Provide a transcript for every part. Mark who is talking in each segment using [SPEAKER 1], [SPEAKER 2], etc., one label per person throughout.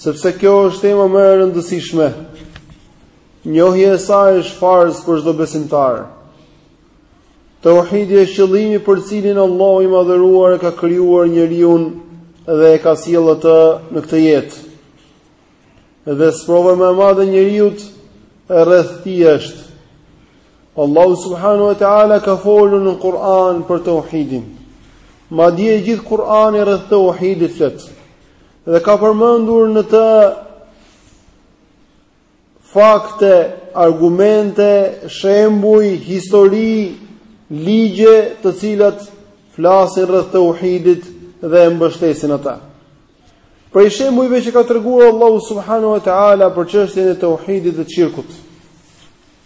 [SPEAKER 1] Sepse kjo është tema më e rëndësishme. Njohja e saj është farz për çdo besimtar. Tauhidi është qëllimi për të cilin Allahu i madhëruar e ka krijuar njeriun dhe e ka sjellë atë në këtë jetë. Dhe sprova më e madhe e njeriut rreth tij është Allahu subhanahu wa taala ka folur në Kur'an për tauhidin. Madje i gjithë Kur'ani rreth tauhidit flet. Dhe ka përmendur në të fakte, argumente, shembuj, histori, ligje, të cilat flasin rreth tauhidit dhe e mbështesin atë. Prej shembujve që ka treguar Allahu subhanahu wa taala për çështjen e tauhidit dhe shirkut.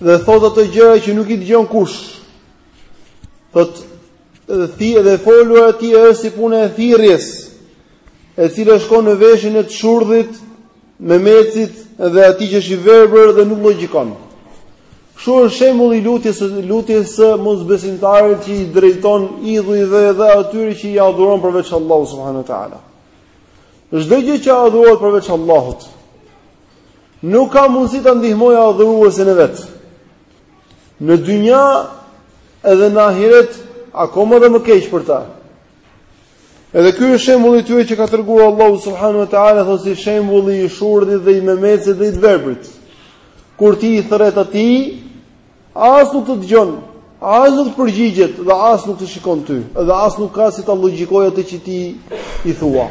[SPEAKER 1] Dhe thotë ato gjëra që nuk i dëgjon kush. Thotë dhe thi dhe e folura e tij është si puna e thirrjes e cila shkon në veshin e të shurdhit memecit dhe atij që është i verbër dhe nuk logjikon kështu është shembulli i lutjes lutjes së mosbesimtarit që i drejton idhujve dhe atyre që i adhuron përveç Allahut subhanahu wa taala çdo gjë që adhurohet përveç Allahut Nuk ka mundësi ta ndihmojë adhuruesin e vet. Në dynja edhe në ahiret akoma dhe më keq për ta. Edhe ky është shembulli i tyre që ka treguar Allahu subhanahu wa taala, thotë si shembulli i shurdhit dhe i memecit dhe i të verbrit. Kur ti i thërret atij, as nuk të dëgjon, as nuk të përgjigjet dhe as nuk të shikon ty, dhe as nuk ka si ta logjikojë atë që ti i thua.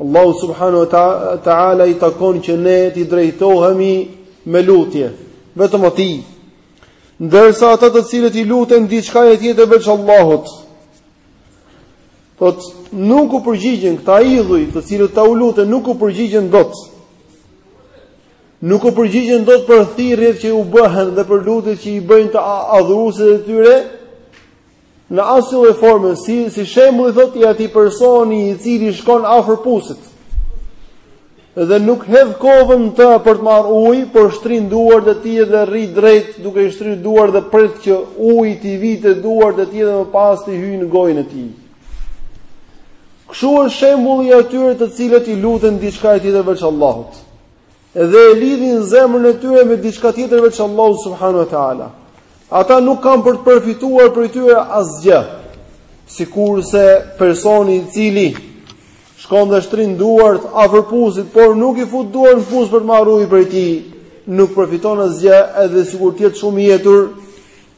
[SPEAKER 1] Allahu subhanahu wa taala i takon që ne t'i drejtohemi me lutje, vetëm atij. Ndërsa ata të cilët i luten diçkaje tjetër veç Allahut, thotë nuk u përgjigjen këta idhuj, të cilët këta u luten nuk u përgjigjen dot. Nuk u përgjigjen dot për thirrjet që u bëhen dhe për lutjet që i bëjnë të adhuruesit e tyre, Në asnjë lloj forme, si si shembulli thotë i atij personi i cili shkon afër pusit dhe nuk hedh kovën të për të marrë ujë, por shtrin duart e tij dhe rri drejt duke i shtrirë duart dhe pret që uji t'i vijë te duart e tij dhe më pas t'i hyjë në gojën e tij. Kështu është shembulli i atyre të cilët i luten diçkaje tjetër veç Allahut. dhe e lidhin zemrën e tyre me diçka tjetër veç Allahut subhanahu wa taala. Ata nuk kanë për të përfituar prej tyre asgjë. Sikurse personi i cili shkon dhe shtrin duart afër pusit, por nuk i fut duart në pus për të marrë ujë prej tij, nuk përfiton asgjë, edhe sikur të jetë shumë i etur,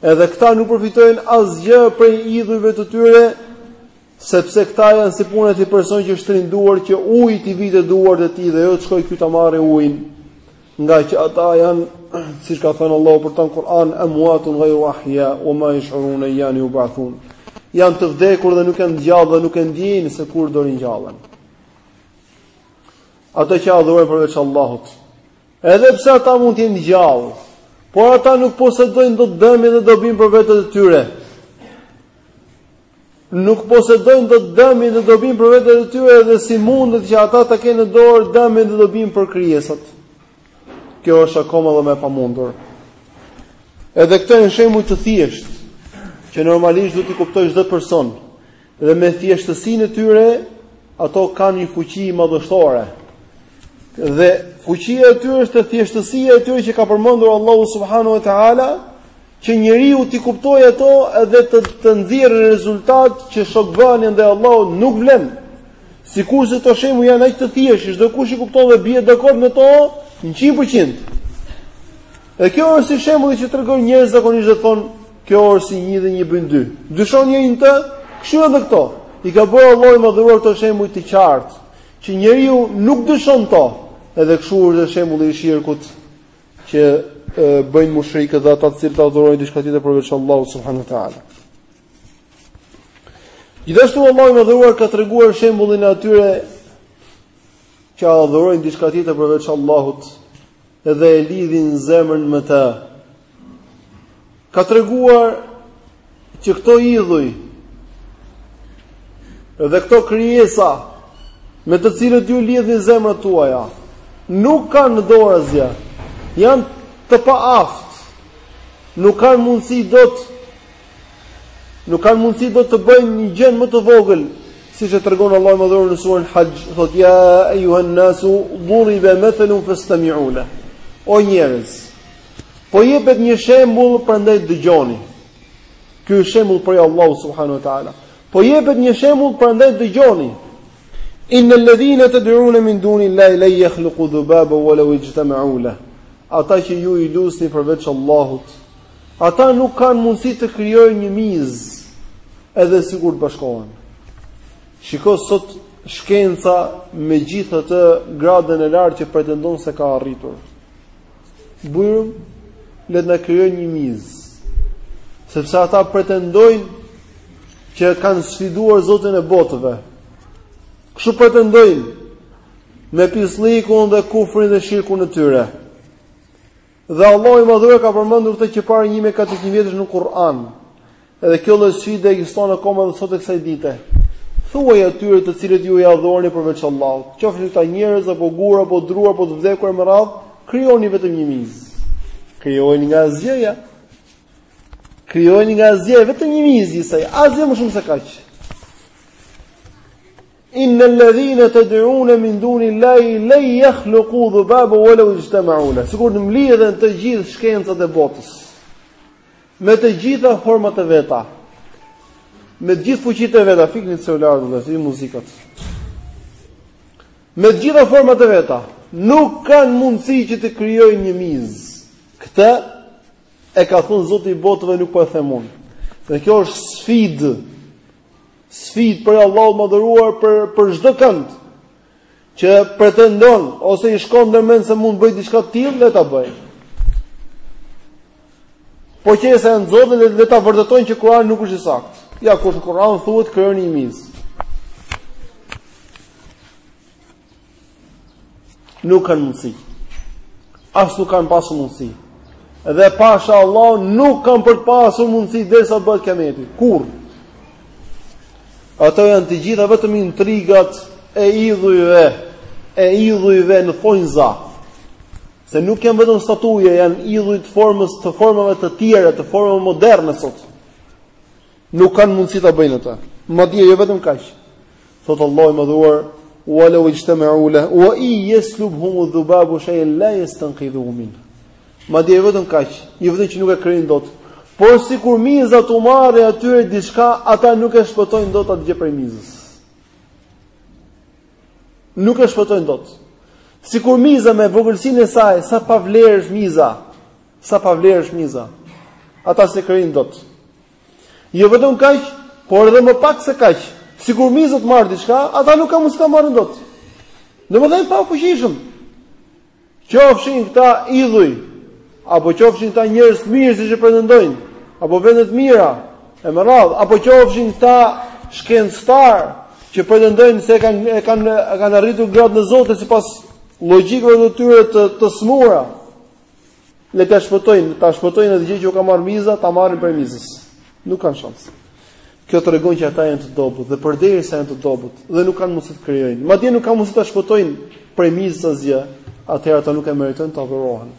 [SPEAKER 1] edhe këta nuk përfitojnë asgjë prej idhujve të tyre, Sepse këta janë si puna e atij personi që është rënduar që uji t'i vijë te duart e tij dhe jo të shkojë ky ta marrë ujin. Ngaqë ata janë, siç ka thënë Allahu për ta në Kur'an, amwatun ghayru ahya wa ma yash'uruna ayyana yub'athun. Janë të vdekur dhe nuk janë të gjallë dhe nuk e dinë se kur do ringjallen. Ata që adhurojnë përveç Allahut, edhe pse ata mund të jenë gjallë, por ata nuk posedojnë dot dëmin dhe dobinë për vetët e tyre. nuk posedojnë dot dëmin dhe dobinë për vetet e tyre dhe si mundet që ata ta kenë në dorë dëmin dhe dobinë për krijesat. Kjo është akoma edhe më e pamundur. Edhe këto janë shembuj të thjeshtë që normalisht duhet t'i kuptojë çdo person dhe me thjeshtësinë e tyre ato kanë një fuqi madhështore. Dhe fuqia e tyre është thjeshtësia e tyre që ka përmendur Allahu subhanahu wa taala që njeriu t'i kuptojë ato dhe të të nxjerrë rezultat që shokvënia ndaj Allahut nuk vlen. Sikurse këto shembuj janë aq të thjeshtë, çdokush i kupton dhe bie dakord me to 100%. Dhe kjo është si shembulli që tregojnë njerëzit zakonisht dhe thonë, kjo është si një dhe një bëjnë dy. Dyshon njeri në të, kështu edhe këto. I ka bërë Allahu i madhëruar këto shembuj të qartë, që njeriu nuk dyshon në to. Edhe kështu është shembulli i shirkut, që bëjnë mushrikët dhe ata të cilët adhurojnë diçka tjetër përveç Allahut subhanahu wa taala. Gjithashtu Allahu i madhëruar ka treguar shembullin e atyre që adhurojnë diçka tjetër përveç Allahut dhe e lidhin zemrën me të. ka treguar që këto idhuj dhe këto krijesa me të cilët ju lidhni zemrat tuaja nuk kanë në dorë asgjë. Janë të paaftë. Nuk kanë mundësi dot nuk kanë mundësi dot të bëjnë një gjënë më të vogël siç e tregon Allahu i madhëruar në surën Hajj, thotë ja ayuhan nasu duriba mathalun fastami'u la. O njerëz, Po jepet një shembull, prandaj dëgjoni. Ky është shembull prej Allahu subhanahu wa taala. Po jepet një shembull, prandaj dëgjoni. Inna alladhina tad'una min dunillahi lan yakhluqu dhubaban wa law ijtama'u la. Ata që ju i lusni përveç Allahut, ata nuk kanë mundësi të krijojnë një mizë edhe sikur të bashkohen. Shiko sot shkenca me gjithë atë gradën e lartë që pretendon se ka arritur. Bujrum le të na krijojnë një mizë. Sepse ata pretendojnë që kanë sfiduar Zotin e botëve. Kështu pretendojnë me pisllikun dhe kufrin dhe shirkun e tyre. Dhe Allahu i Madhëruar ka përmendur këtë që para 1400 vjetësh në Kur'an. Edhe kjo lloj sfide ekziston akoma edhe sot e kësaj dite. Thuaj atyre të cilët ju i adhuroni përveç Allahut, qofshin këta njerëz apo gurë apo drurë apo të vdekur e me radhë, krijoni vetëm një miz. Krijojeni nga asgjëja. Krijojeni nga asgjëja vetëm një miz hiç, asgjë më shumë se kaq. Inna alladhina tad'una min duni llahi lan yakhluqu dhubaba walau ijtama'u lah. Sikur të mblidhen të gjithë shkencat e botës. Me të gjitha format e veta. Me të gjithë fuqitë e veta, fikni celularët dhe si muzikët. Me të gjitha format e veta, nuk kanë mundësi që të krijojnë një miz. Këtë e ka thënë Zoti i botëve nuk po e them unë. Dhe kjo është sfidë. Sfidë prej Allahut të Madhëruar për për çdo kënd. që pretendon ose i shkon ndërmend se mund të bëj diçka të tillë, le ta bëj. Po që se janë të zotë, le ta vërdetojnë që Kurani nuk është i saktë. Ja, ku në Kuran thuhet krijoni një mizë. Nuk kanë mundësi. As nuk kanë pasë mundësi. Dhe pasha Allahun nuk kanë për të pasë mundësi derisa të bëhet kiameti. Kurrë. Ato janë të gjitha vetëm intrigat e idhujve, e idhujve në thonjza. Se nuk janë vetëm statuje, janë idhuj të formës, të formave të tjera, të formave moderne sot. Nuk kanë mundësi ta bëjnë atë. Madje jo vetëm kaq. Thot Allahu i Madhëruar, "Wa law ijtama'u la wa in yaslubhum adh-dhubabu shay'an la yastanqidhuhu min." Madje jo vetëm kaq, jo vetëm që nuk e krijojnë dot. Por sikur miza t'u marrë atyre diçka, ata nuk e shpëtojnë dot atë gjë prej mizës. Nuk e shpëtojnë dot. Sikur miza me vogëlsinë e saj, sa e pavlerë është miza, sa e pavlerë është miza. Ata s'e krijojnë dot. Jo vetëm kaq, por edhe më pak se kaq. Sikur miza t'u marrë diçka, ata nuk kanë mundësi ta marrin dot. Domethënë të pafuqishëm. Qofshin këta idhuj apo qofshin këta njerëz të mirë siç e pretendojnë, apo vende të mira, e me radhë, apo qofshin këta shkencëtar që pretendojnë se kanë e kanë kanë arritur gradën e Zotit sipas logjikave të tyre të të smura. Le ta shpëtojnë, ta shpëtojnë atë gjë që u ka marrë miza, ta marrin prej mizës. Nuk kanë shans. Kjo tregon që ata janë të dobët dhe përderisa janë të dobët dhe nuk kanë mundësi të krijojnë. Madje nuk kanë mundësi ta shpëtojnë prej mizës asgjë, atëherë ata nuk e meritojnë të adhurohen.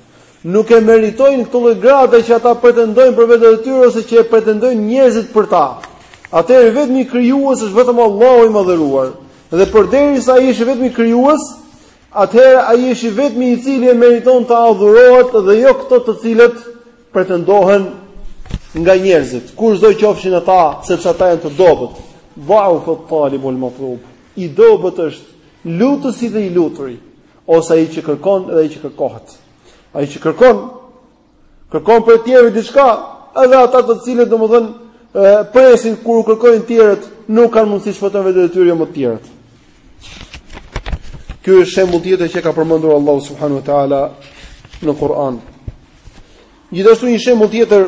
[SPEAKER 1] Nuk e meritojnë këto lloj grada që ata pretendojnë për vetet e tyre ose që e pretendojnë njerëzit për ta. Atëherë i vetmi krijues është vetëm Allahu i madhëruar. Dhe përderisa ai është i vetmi krijues, atëherë ai është i vetmi i cili e meriton të adhurohet dhe jo këto të cilët pretendohen nga njerëzit. kushdo qofshin ata, sepse ata janë të dobët. Daufa talibu ual matlub. I dobët është lutësi dhe i luturi, ose ai që kërkon dhe ai që kërkohet. Ai që kërkon Kërkon prej tjerëve diçka, edhe ata të cilët domethënë presin kur u kërkojnë tjerët, nuk kanë mundësi të shpëtojnë veten e tyre jo më të tjerët. Ky është shembull tjetër që e ka përmendur Allahu subhanahu wa taala në Kur'an. Gjithashtu një shembull tjetër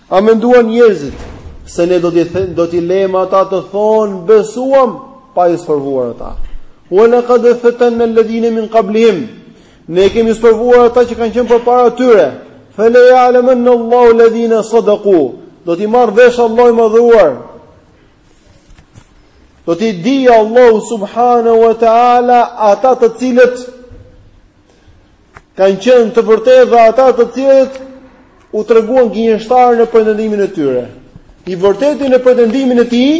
[SPEAKER 1] A menduan njerëzit se ne do t'i lejmë ata të thonë besuam pa i sprovuar ata? Wa laqad fatanna alladhina min qablihim. Ne kemi sprovuar ata që kanë qenë përpara tyre. Fa la ya'lamanna Allahu alladhina sadaqu. Do t'i marr vesh Allahu i madhëruar. Do t'i di Allahu subhanahu wa ta'ala ata të cilët Kanë qenë të vërtetë dhe ata të cilët u treguan gënjeshtarë në pretendimin e tyre. I vërteti në pretendimin e tij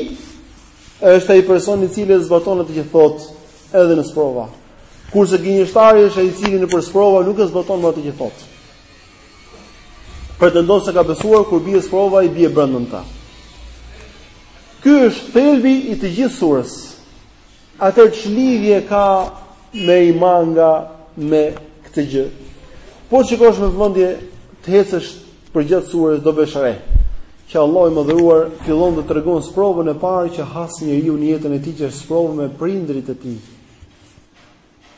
[SPEAKER 1] është ai personi i cili e zbaton atë që thot edhe në sprova. Kurse gënjeshtari është ai i cili nëpër sprova nuk e zbaton më atë që thot. Pretendon se ka besuar kur bie sprova i bie brenda ta. Ky është thelbi i të gjithë surës. Atëherë ç'lidhje ka merimanga me këtë gjë? Po të shikosh me vëmendje të hecësh përgjatë surës do vësh re. Që Allahu i madhëruar fillon të tregon sprovën e parë që has njeriu në jetën e tij që është sprova me prindërit e tij.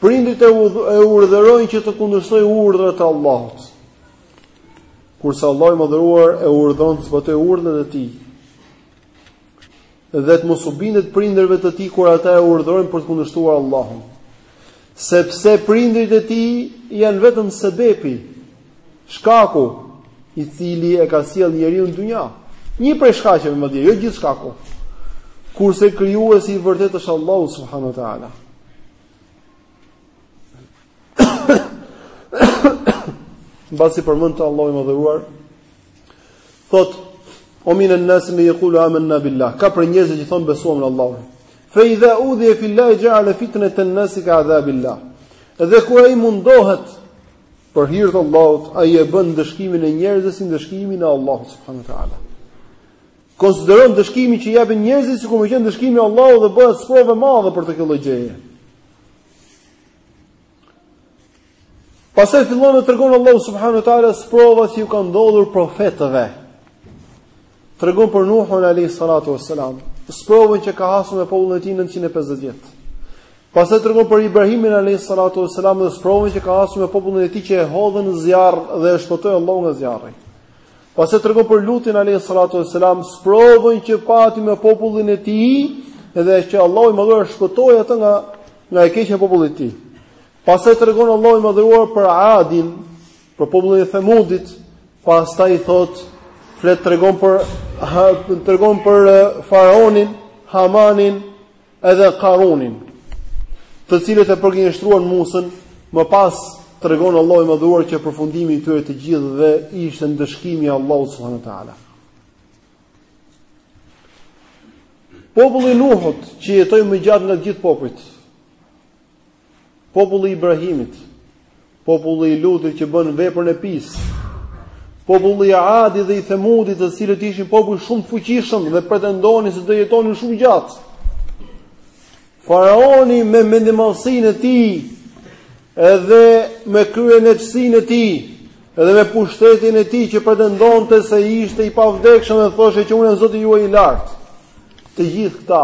[SPEAKER 1] Prindërit e urdhërojnë që të kundërshtoj urdhrat e Allahut. Kurse Allahu i madhëruar e urdhron të zbatojë urdhrat e tij. dhe të mos u bindet prindërve të tij kur ata e urdhërojnë për të kundërshtuar Allahun. Sepse prindërit e tij janë vetëm sebepi, shkaku i cili e ka sjellë njeriun në dynja. Një prej shkaqeve madje, jo gjithë shkaku. Kurse krijuesi i vërtetë është Allahu subhanahu wa taala. Mbasi përmend këtë Allahu i madhëruar, Thot, ua minen nasi men jekulu amenna billah, ka prej njerëzve që thonë besuam në Allah. Fe idha udhije fil-lahi xheale fitneten nasi ke adhabil-lah. Dhe kur ai mundohet për hirë të Allahut, ai e bën ndëshkimin e njerëzve si ndëshkimin e Allahut, subhanahu wa taala. Konsideron ndëshkimin që ja bëjnë njerëzit sikur me qenë ndëshkimi e Allahut dhe bëhet sprovë e madhe për të kjo lloj gjëje. Pastaj fillon të tregon Allahu subhanahu wa taala sprovat që u kanë ndodhur profetëve. Tregon për Nuhun alayhi salatu wassalam, sprovën që ka hasur me popullin e tij 950 vjet. Pastaj tregon për Ibrahimin alayhi salatu wassalam dhe sprovën që ka hasur me popullin e tij që e hodhën në zjarr dhe e shpëtoi Allahu nga zjarri. Pastaj tregon për Lutin alayhi salatu wassalam, sprovën që pati me popullin e tij dhe që Allahu i Madhëruar e shpëtoi atë nga nga e keqja e popullit të tij. Pastaj tregon Allahu i Madhëruar për Adin, për popullin e Themudit, pastaj i thot, flet tregon për ha, tregon për faraonin, Hamanin edhe Karunin, të cilët e përgënjeshtruan Musën, më pas tregon Allahu i Madhëruar që përfundimi i tyre të gjithëve ishte ndëshkimi i Allahut subhanuhu teala. Populli i Nuhut që jetoi më gjatë nga të gjithë popujt, Populli i Ibrahimit, populli i Lutit që bënë veprën e pis, populli i Adit dhe i Themudit, të cilët ishin popuj shumë të fuqishëm dhe pretendonin se do jetonin shumë gjatë. Faraoni me mendjemadhësinë e tij, edhe me kryeneçësinë e tij, edhe me pushtetin e tij që pretendonte se ishte i pavdekshëm dhe thoshte që unë jam Zoti juaj i lartë. Të gjithë këta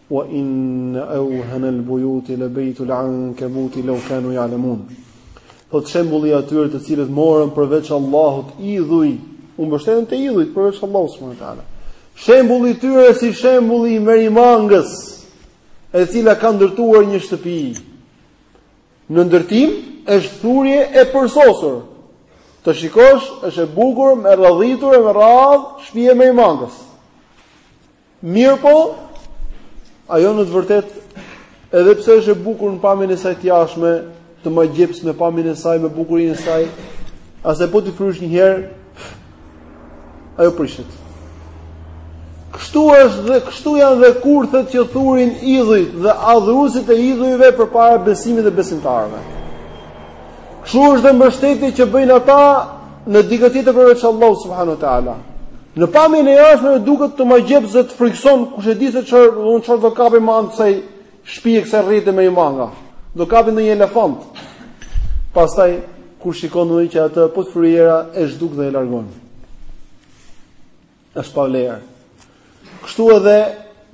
[SPEAKER 1] Wa inna awhana al-buyuti la baytu al-ankabuti law kanu ya'lamun. Thotë shembulli i atyre të cilët morën përveç Allahut idhuj, u mbështetën te idhujt përveç Allahut subhanahu wa taala. Shembulli i tyre si shembulli i merimangës, e cila ka ndërtuar një shtëpi. Në ndërtim është thurje e përsosur. Të shikosh, është e bukur, e radhitur me radhë, shtëpia e merimangës. Mirëpo, ajo në të vërtetë edhe pse është e bukur në pamjen e saj të jashtme, të magjeps me pamjen e saj, me bukurinë e saj, pastaj po t'i frysh një herë, ajo prishet. Kështu është dhe kështu janë dhe kurthet që thurin idhujt dhe adhuruesit e idhujve përpara besimit dhe besimtarëve. Kështu është dhe mbështetja që bëjnë ata në dikë tjetër përveç Allahut subhanahu wa taala. Në pamjen e jashtme duket të magjeps dhe të frikëson kush e di se çfarë do të çfarë do kapi me anë kësaj shtëpie kësaj rrjete merimange. Do kapi ndonjë elefant. Pastaj kur shikon ndonjë që atë po të fryjë era e zhduk dhe e largon. Është pa vlerë. Kështu edhe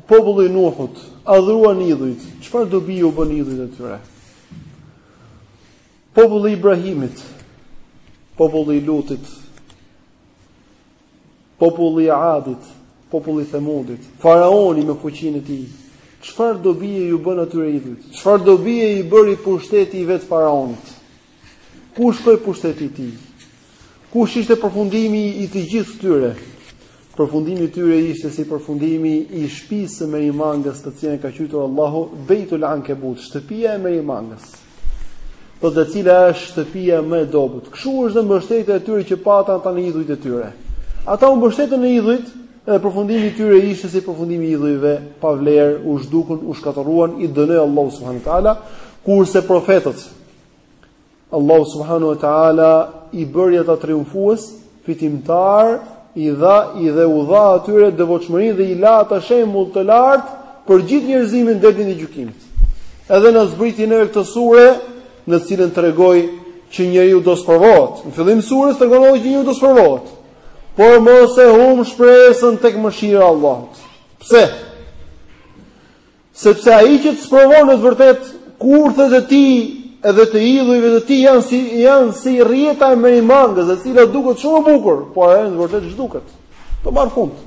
[SPEAKER 1] populli i Nuhut adhuruan idhujt. Çfarë dobi u bënë idhujt atyre? Populli i Ibrahimit, populli i Lutit, populli i Adit, populli i Themudit, faraoni me fuqinë e tij. Çfarë dobie u bënë atyre idhujt? Çfarë dobie i bëri pushteti i vet faraonit? Ku shkoi pushteti i tij? Kush ishte përfundimi i të gjithë tyre? Përfundimi i tyre ishte si përfundimi i shtëpisë së merimangës, të cilën e ka quajtur Allahu Beitul Ankebut, shtëpia e merimangës. Po e cila është shtëpia më e dobët. Kështu është dhe mbështetja e tyre që patën ata në idhujt e tyre. Ata u mbështetën në idhujt, dhe përfundimi i tyre ishte si përfundimi i idhujve, pa vlerë, u zhdukën, u shkatërruan, i dënoi Allahu subhanahu wa taala, kurse profetët, Allahu subhanahu wa taala i bëri ata triumfues, fitimtar, i dha, edhe u dha atyre devotshmëri dhe i la ata shembull të lartë për gjithë njerëzimin deri në ditën e gjykimit. Edhe na zbriti neve këtë sure, në të cilën tregoi që njeriu do të sprovohet. Në fillim të sures tregon se njeriu do të sprovohet. Por mos e humb shpresën tek mëshira e Allahut. Pse? Sepse ai që të sprovon në të vërtetë kurthet e tij edhe të idhujve të tij janë si janë si rrjeta e merimangës, e cila duket shumë e bukur, por ajo në të vërtetë zhduket. Do marrë fund.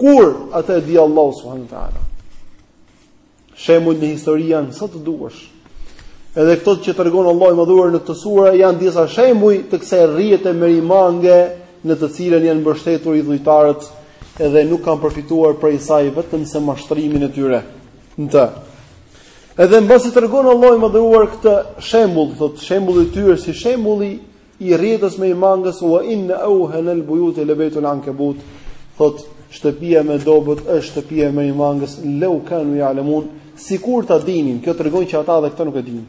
[SPEAKER 1] Kur atë e di Allahu subhanahu wa taala. Shembuj në histori janë sa të duash. Edhe këto që tregon Allahu i madhëruar në këtë sure janë disa shembuj të kësaj rrjete merimange në të cilën janë mbështetur idhujtarët edhe nuk kanë përfituar prej saj vetëm se mashtrimin e tyre në të. Edhe mbasi tregon Allahu i madhëruar këtë shembull, thotë shembulli i tyre si shembulli i rrjetës merimangës wa inna awhan al buyut la baytul ankabut, thotë shtëpia më e dobët është shtëpia e merimangës law kanu ya'lamun, sikur ta dinin, kjo tregon që ata edhe këtë nuk e dinin.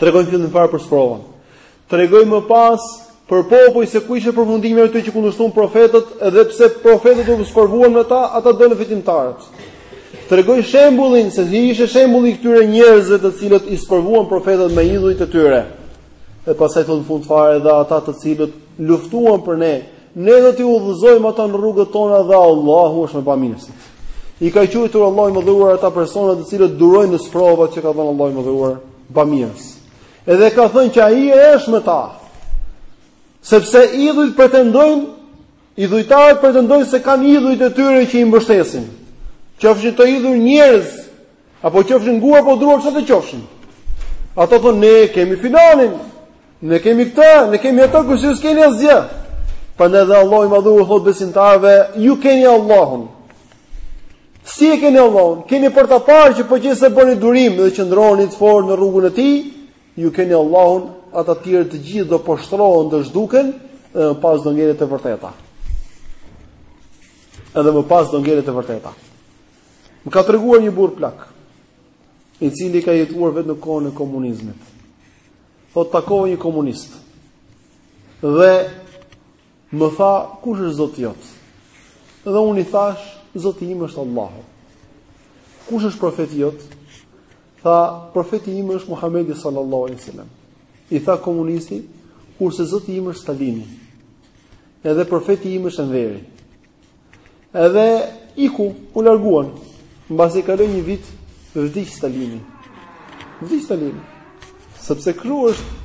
[SPEAKER 1] Tregoi në fillim fare për sprovën. Tregoi më pas për popuj se ku ishte përfundimi i atyre që kundërshtuan profetët, edhe pse profetët u sprovuan me ta, ata dolën fitimtarët. Tregoi shembullin se si ishte shembulli i këtyre njerëzve të cilët i sprovuan profetët me idhujt e tyre. Dhe pastaj thotë në fund fare edhe ata të cilët luftuan për ne, ne do t'i udhëzojmë ata në rrugët tona dhe Allahu është me bamirësit. I ka quajtur Allahu i madhëruar ata persona të cilët durojnë në sprovat që ka dhënë Allahu i madhëruar bamirës. Edhe ka thënë që ai është me ta. Sepse idhujt pretendojnë, idhujtarët pretendojnë se kanë idhujt e tyre që i mbështesin. Qofshin këta idhuj njerëz apo qofshin gurë apo drurë çfarë të qofshin. Ato thonë ne kemi filanin, Ne kemi këta, ne kemi ato kush ju s'keni asgjë. Prandaj dhe Allahu i madhuar thot besimtarëve, ju keni Allahun. Si e keni Allahun? Keni për ta parë që po qe se bëni durim dhe qëndroni të fortë në rrugën e tij, ju keni Allahun, ata të tjerë të gjithë do poshtrohen, do zhduken, dhe më pas do ngelet e vërteta. Edhe më pas do ngelet e vërteta. Më ka treguar një burrë plak, i cili ka jetuar vetë në kohën e komunizmit. Thotë takova një komunist. Dhe më tha, kush është Zoti jot? Dhe unë i thash, Zoti im është Allahu. Kush është profeti jot? Tha, profeti im është Muhamedi sallallahu alaihi wasallam. I tha komunisti, kurse Zoti im është Stalini. Edhe profeti im është Enveri. Edhe iku, u larguan. Mbasi kaloi një vit, vdiq Stalini. Vdiq Stalini. Sepse kru është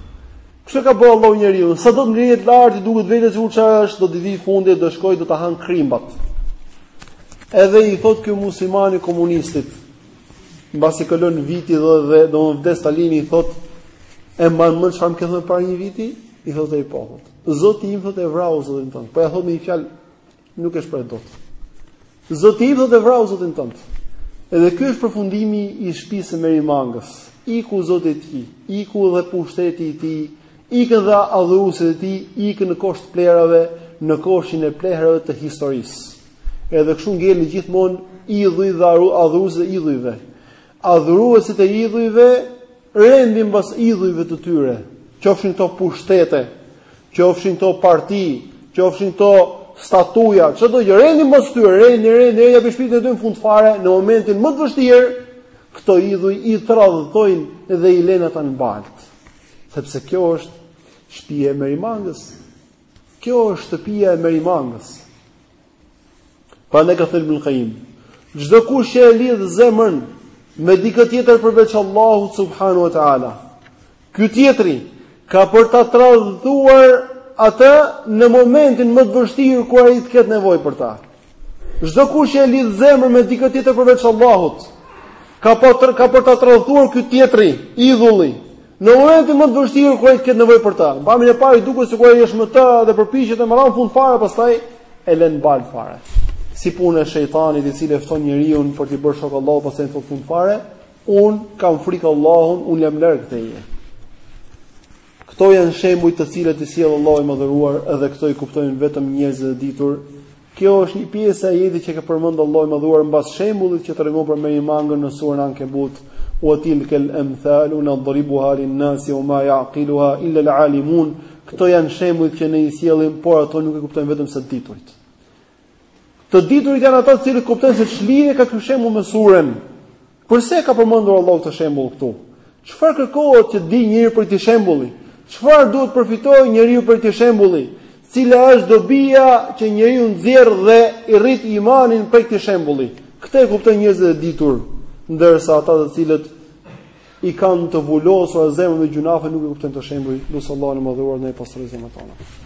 [SPEAKER 1] kështu ka bërë Allahu njeriun, sa do të ngrihet lart i duket vetes u çfarë është, do t'i vijë fundi, do shkojë, do ta han krimbat. Edhe i thot ky muslimani komunistit, mbasi kalon viti dhe, dhe do të vdesë Stalini i thot e mban mend çfarë më ke thënë para një viti, i thotë ai po. Zoti im thotë e vrau Zotin tënd. Po ja thotë me një fjalë nuk e shpreh dot. Zoti im thotë e vrau Zotin tënd. Edhe ky është përfundimi i shtëpisë së Merimangës. Iku Zoti i tij, iku dhe pushteti i tij, ikën dhe adhuruesit e tij, ikën në kosh të plehrave, në koshin e plehrave të historisë. Edhe kështu ngelin gjithmonë idhujt dhe adhuruesit e idhujve. Adhuruesit e idhujve rendin mbas idhujve të tyre, qofshin këto pushtete, qofshin këto parti, qofshin këto statuja, çdo gjë rendin mbas tyre, rendin, rendin, rendin, japin shpirtin e tyre në fund fare në momentin më të vështirë, këto idhuj i tradhëtojnë dhe i lënë ata në baltë. Sepse kjo është shtëpia e merimangës. Kjo është shtëpia e Merimangës. Prandaj ka thënë Ibn Qayyim, çdo kush që e lidh zemrën me dikë tjetër përveç Allahut subhanahu wa taala, ky tjetri ka për ta tradhtuar atë në momentin më të vështirë kur ai të ketë nevojë për ta. Çdo kush që e lidh zemrën me dikë tjetër përveç Allahut, ka për ta, ka për ta tradhtuar ky tjetri, idhulli. Në momentin më të vështirë kur ai të ketë nevojë për ta. Në pamjen e parë duket sikur ai është me të dhe përpiqet të marrë fund fare pastaj e lën në baltë fare. Si puna e shejtanit i cili e fton njeriun për t'i bërë shok Allahut pastaj thot fund fare, un kam frikë Allahun, un jam larg teje. Këto janë shembuj të cilët i sjell Allahu i Madhëruar dhe këto i kuptojnë vetëm njerëzit e ditur. Kjo është një pjesë e ajetit që ka përmendur Allahu i Madhëruar mbas shembullit që tregon për merimangën në surën Ankebut, "Wa tilkal amthalu nadribuha lin-nasi wa ma ya'qiluha illa al-alimun." Këto janë shembujt që ne i sjellim, por ato nuk i kuptojnë vetëm se të diturit. Të diturit janë ata të cilët kuptojnë se ç'lidhje ka ky shembull me suren. Përse ka përmendur Allahu këtë shembull këtu? Çfarë kërkohet që të dijë njeriu prej këtij shembulli? Çfarë duhet të përfitojë njeriu prej këtij shembulli? Cila është dobia që njeriu nxjerr dhe i rrit imanin prej këtij shembulli? Këtë e kuptojnë njerëzit e ditur, ndërsa ata të cilët i kanë të vulosur zemrën me gjynahe nuk i kuptojnë këto shembuj, lus Allahun e Madhëruar na i pastrojë zemrat tona.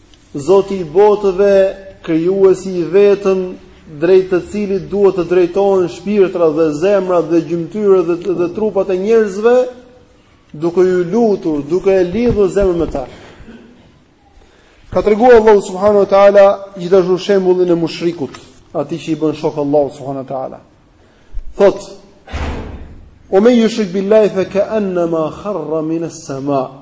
[SPEAKER 1] Zoti i botëve, krijuesi i vetëm drejt të cilit duhet të drejtohen shpirtrat dhe zemrat dhe gjymtyrët dhe, dhe, dhe trupat e njerëzve, duke iu lutur, duke e lidhur zemrën me të. Ka treguar Allahu subhanahu wa taala gjithashtu shembullin e mushrikut, atij që i bën shok Allahut subhanahu wa taala. Thot: "Wa man yushrik billahi fa ka'annama kharra min as-sama'."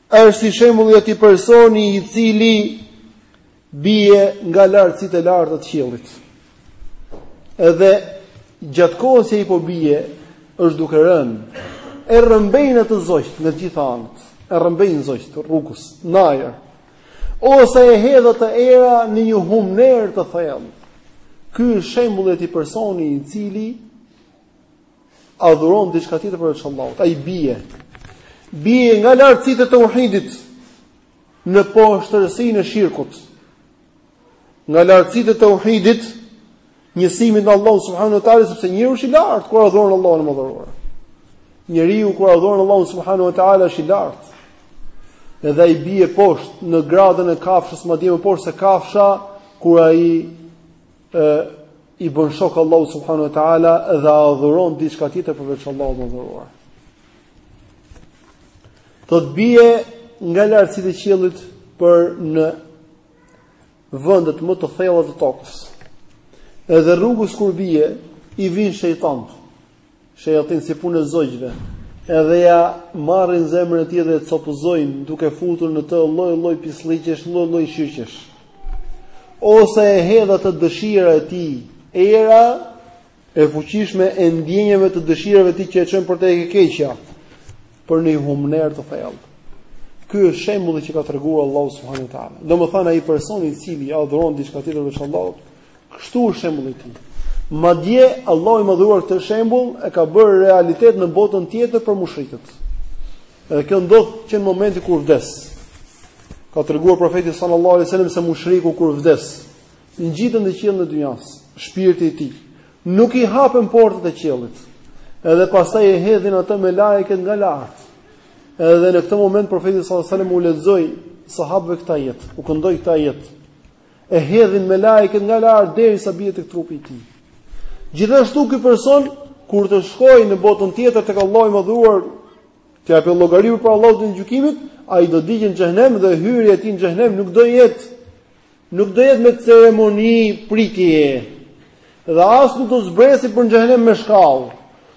[SPEAKER 1] Është si shembulli i atij personi i cili bie nga lartësitë e larta të qiellit. Dhe gjatë kohës që ai po bie, është duke rënë. E rrëmbejnë atë zogjtë nga të gjitha anët. E rrëmbejnë zogjtë rrugës, në ajër. Ose e hedh atë era në një humnerë të thellë. Ky është shembulli i atij personi i cili adhuron diçka tjetër përveç Allahut. Ai bie bie nga lartësitë e tauhidit në poshtërsinë e shirkut. Nga lartësitë e tauhidit njësimit të Allahut subhanahu wa teala sepse njeriu është i lartë kur adhuron Allahun e madhëruar. Njeriu kur adhuron Allahun subhanahu wa teala është i lartë. Edhe ai bie poshtë në gradën e kafshës, madje më poshtë se kafsha kur ai ë i bën shok Allahut subhanahu wa taala dhe adhuron diçka tjetër përveç Allahut të Madhëruar. Do të thotë bie nga lartësitë e qiellit për në vendet më të thella të tokës. Dhe rrugës kur bie i vijnë shejtanët. Shejatin si punë e zogjve, edhe ja marrin zemrën e tij dhe e copëzojnë duke futur në të lloj-lloj pislliqesh, lloj-lloj shirqesh. Ose e hedh atë dëshira e tij, era e fuqishme e ndjenjave të dëshirave të tij që e çon për të e keqja, për një humnerë të thellë. Ky është shembulli që ka treguar Allahu subhanahu wa taala. Domethënë ai person i cili adhuron diçka tjetër veç Allahut, Kështu është shembulli i tij. Madje Allahu i Madhëruar këtë shembull e ka bërë realitet në botën tjetër për mushrikët. Edhe kjo ndodh që në momentin kur vdes. Ka treguar profeti sallallahu alajhi wasallam se mushriku kur vdes, ngjitet në qiellin e dynjas, shpirti i tij. Nuk i hapen portat e qiellit. Edhe pastaj e hedhin atë melaiket nga lart. Edhe në këtë moment profeti sallallahu alajhi wasallam u lexoi sahabëve këtë ajet, u këndoi këtë ajet. e hedhin melaiket nga lart derisa bie tek trupi i tij. Gjithashtu ky person kur të shkojë në botën tjetër tek Allahu i Madhëruar, të japë llogari para Allahut ditën e gjykimit, ai do digjet në xhenem dhe hyrja e tij në xhenem nuk do jetë nuk do jetë me ceremoni pritje. Dhe as nuk do zbresi për në xhenem me shkallë.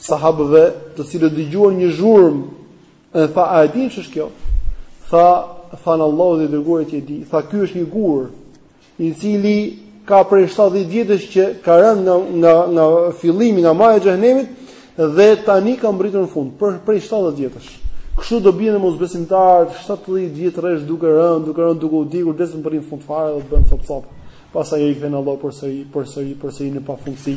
[SPEAKER 1] sahabëve, të cilët dëgjuan një zhurmë, e tha, a e dini ç'është kjo? Tha, than Allahu dhe i dërguari i tij e di, tha ky është një gur, i cili ka prej 70 vjetësh që ka rënë nga nga nga fillimi nga maja e xhenemit dhe tani ka mbërritur në fund për prej 70 vjetësh. Kështu do bien mosbesimtarët 70 vjet rresh duke rënë, duke rënë duke u djegur derisa arrin në fund fare dhe bëhen cop cop. Pastaj i kthen Allahu përsëri, përsëri, përsëri në pafundësi.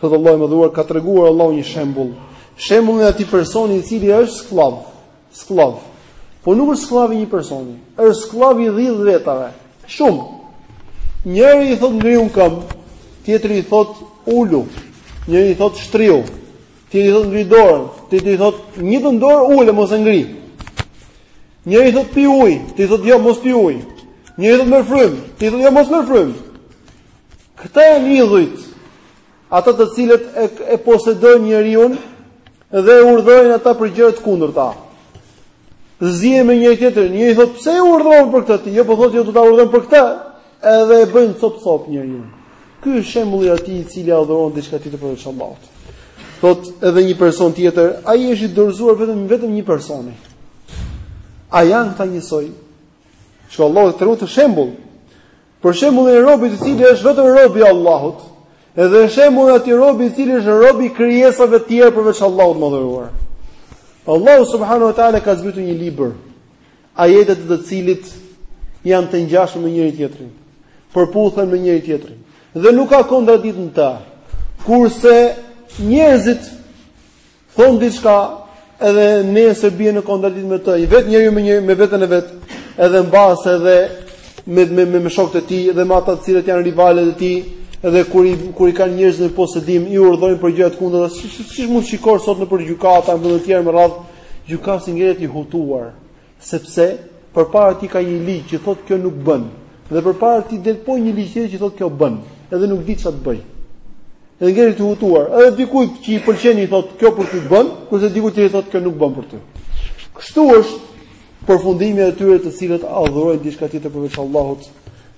[SPEAKER 1] Thotë Allahu i Madhëruar ka treguar Allahu një shembull. Shembulli i atij personi i cili është skllav, skllav. Po nuk është skllav i një personi, është skllav i 10 vetave. Shumë. Njëri i thotë ngrihu në këmbë, tjetri i thotë ulu, njëri i thotë shtrihu, tjetri i thotë ngri dorën, tjetri i thotë atë dorë ule mos e ngri. Njëri i thotë pi ujë, tjetri i thotë jo mos pi ujë. Njëri i thotë merr frymë, tjetri i thotë jo mos merr frymë. Këta janë idhujt, ata të cilët e, e posedojnë njeriun dhe e urdhërojnë ata për gjëra të kundërta. Zihen me njëri tjetrin, njëri thotë pse e urdhëron për këtë, jo po thotë jo do ta urdhëroj për këtë, edhe e bëjnë cop cop njeriun. Ky është shembulli i atij i cili adhuron diçka tjetër përveç Allahut. Thot edhe një person tjetër, ai është i dorëzuar vetëm vetëm një personi. A janë këta njësoj? Që Allahu tregoi këtë shembull, Për shembullin e robit i cili është vetëm rob i Allahut, edhe shembullin e atij robi i cili është rob i krijesave të tjera përveç Allahut të madhëruar. Allahu subhanahu wa taala ka zbritur një libër, ajetet e të cilit janë të ngjashëm me njëri tjetrin, përputhen me njëri tjetrin dhe nuk ka kontradikt në ta. Kurse njerëzit Thonë diçka edhe nesër bie në kontradikt me të. Vetë njeriu me një me veten e vet, edhe mbase edhe me me me, me shokët e tij dhe me ata të cilët janë rivalët e tij, edhe kur i kur i kanë njerëzit në posedim, i urdhërojnë për gjëra të kundërta. Si si, si mund të shikosh sot nëpër gjykata, në vende të tjera e me radhë, gjykatësi ngelet i hutuar. Sepse përpara tij ka një ligj që thotë kjo nuk bën, dhe përpara tij del po një ligj tjetër që thotë kjo bën, edhe nuk di çfarë të bëjë. Edhe ngelet i hutuar, edhe dikujt që i pëlqen i thotë kjo për ty bën, kurse dikujt tjetër thotë kjo nuk bën për ty. Kështu është përfundimi i atyre të cilët adhurojnë diçka tjetër përveç Allahut.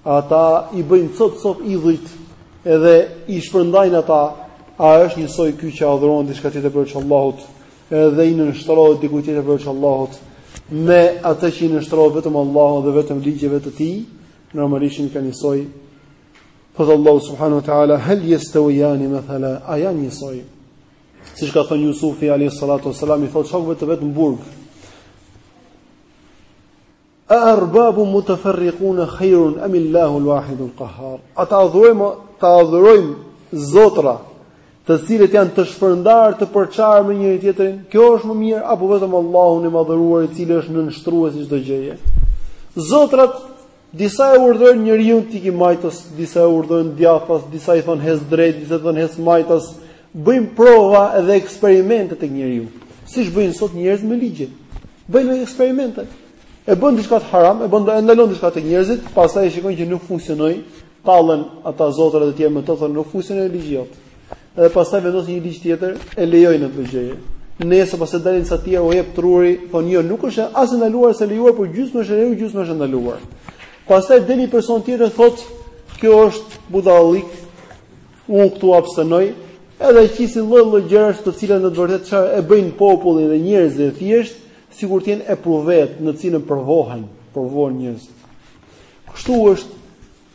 [SPEAKER 1] Ata i bëjnë copë copë idhujt edhe i shpërndajnë ata, a është njësoj ky që adhuron diçka tjetër përveç Allahut? edhe i nënshtrohet dikujt tjetër përveç Allahut me atë që i nënshtrohet vetëm Allahut dhe vetëm ligjeve të Tij, normalisht nuk janë njësoj. Thotë Allahu subhanahu wa taala hal yastawiyani mathala a janë njësoj. Siç ka thënë Jusufi alayhi salatu wasalam i thotë shokëve të vet në burg. A arbabun mutafarriqun khairun amillahu al-wahid al-qahhar? A të adhurojmë, të adhurojmë zotra, të cilët janë të shpërndarë të përçarë me njëri tjetrin. Kjo është më mirë apo vetëm Allahun e madhëruar i cili është nënshtrues i çdo gjëje? Zotrat disa e urdhërojnë njeriun të ikë majtas, disa e urdhërojnë djathtas, disa i thonë hec drejt, disa i thonë hec majtas, Bëjnë prova dhe eksperimente tek njeriu, siç bëjnë sot njerëzit me ligje. Bëjnë eksperimente. E bën diçka haram, e bën e ndalon diçka tek njerëzit, pastaj e shikojnë që nuk funksionoi, tallen ata zotrat e tjerë me to thonë nuk funksionoi ligji jot. Edhe pastaj vendosin një ligj tjetër e lejojnë atë gjë. Nesër pastaj dalin disa të tjerë u jep truri, thonë jo, nuk është as e ndaluar as e lejuar, por gjysma është e lejuar, gjysma është e ndaluar. Pastaj del një person tjetër thotë kjo është budallallëk, Unë këtu abstenoj, edhe qisin lloj lloj gjërash të cilat në të vërtetë çfarë e bëjnë popullin dhe njerëzit e thjeshtë, sikur të jenë epruvetë në të cilën provohen, provohen njerëzit. Kështu është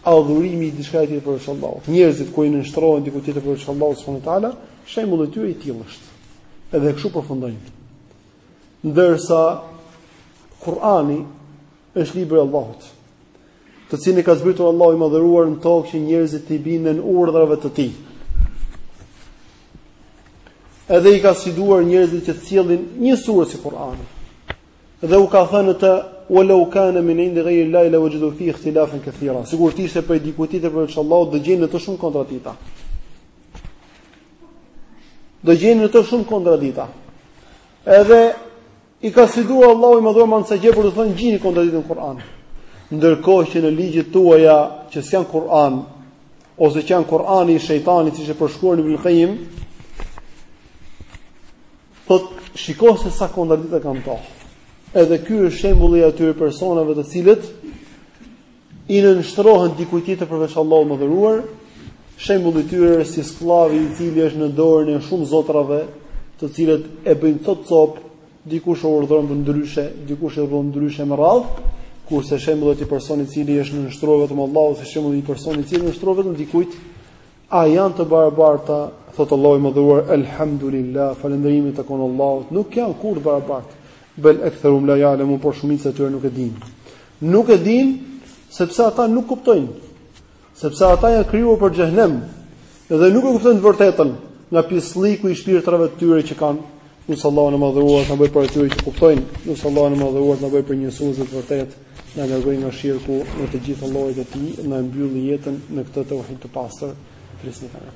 [SPEAKER 1] adhurimi i diçkaje tjetër përveç Allahut. Njerëzit kur i nënshtrohen dikujt tjetër përveç Allahut subhanehu ue teala, shembulli i tyre i tillë është. Edhe kështu përfundojnë. Ndërsa Kur'ani është libri i Allahut. të cilin e ka zbritur Allahu i Madhëruar në tokë që njerëzit t'i binden urdhrave të tij. Edhe i ka sfiduar njerëzit që të sjellin një sure si Kur'ani. Dhe u ka thënë të "Wa law kana min 'indi ghayri Allahi la wajadu fihi ikhtilafan katira." Sikur të ishte prej dikujt tjetër përveç Allahut do gjenin në të shumë kontradikta. Do gjenin në të shumë kontradikta. Edhe I ka sfiduar Allahu i Madhëruar me sa është për t'u thënë gjini kontradikta në Kur'an. Ndërkohë që në ligjet tuaja që s'janë Kur'an ose që janë Kur'ani i shejtanit siç e përshkruan Ibn Qayyim, thotë shiko se sa kontradikta ka në to. Edhe ky është shembulli i atyre personave të cilët i nënshtrohen dikujt tjetër përveç Allahut të Madhëruar, shembulli i tyre është si skllavi i cili është në dorën e shumë zotrave, të cilët e bëjnë copë-copë, dikush e urdhëron të ndryshe, dikush e urdhëron ndryshe me radhë, kurse shembulli i personit i cili i është nënshtruar vetëm Allahut, si shembulli i personit i cili i nënshtrohet vetëm dikujt, A janë të barabarta? Thotë Allahu i Madhëruar, Elhamdulillah, falënderimi i takon Allahut, nuk janë kurrë të barabartë. Bel ektheruhum la ja'lemun, por shumica e tyre nuk e dinë. Nuk e dinë, sepse ata nuk kuptojnë, sepse ata janë krijuar për xhehenem dhe nuk e kuptojnë të vërtetën nga pislliku i shpirtrave të tyre që kanë. Lus Allahun e Madhëruar të na bëjë prej atyre që kuptojnë. Lus Allahun e Madhëruar të na bëjë prej njësuesve të vërtetë Na largojë nga shirku në të gjitha llojet e tij, na e mbyllë jetën në këtë teuhid të pastër. Flisni tani.